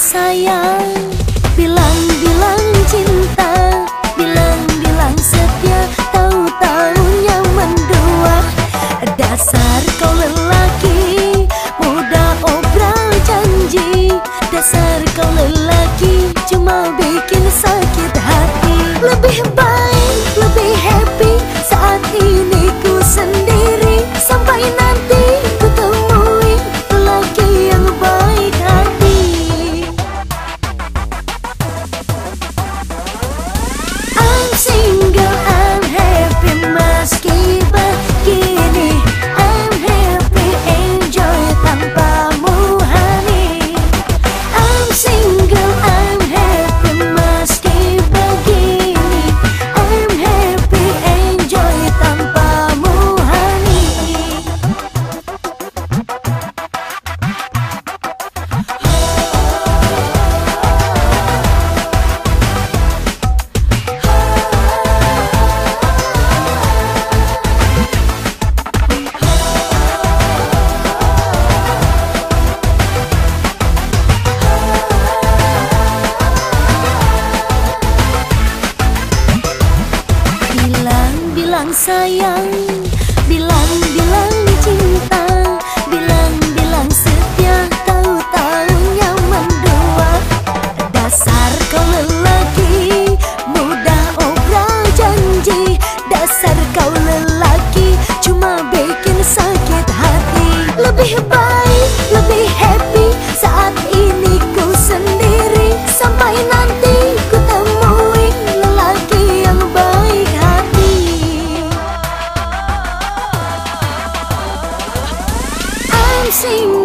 sayang Bilang-bilang cinta Bilang-bilang setia Tahu-tahu nyaman dua Dasar kau lelaki Mudah obral janji. Dasar Bilang-bilang sayang. Bilang-bilang cinta. Bilang-bilang setia. Tahu-tahu nyaman dua Dasar kau lelaki. Mudah obral janji. Dasar kau lelaki. Cuma bikin sakit hati. Lebih baik, sing.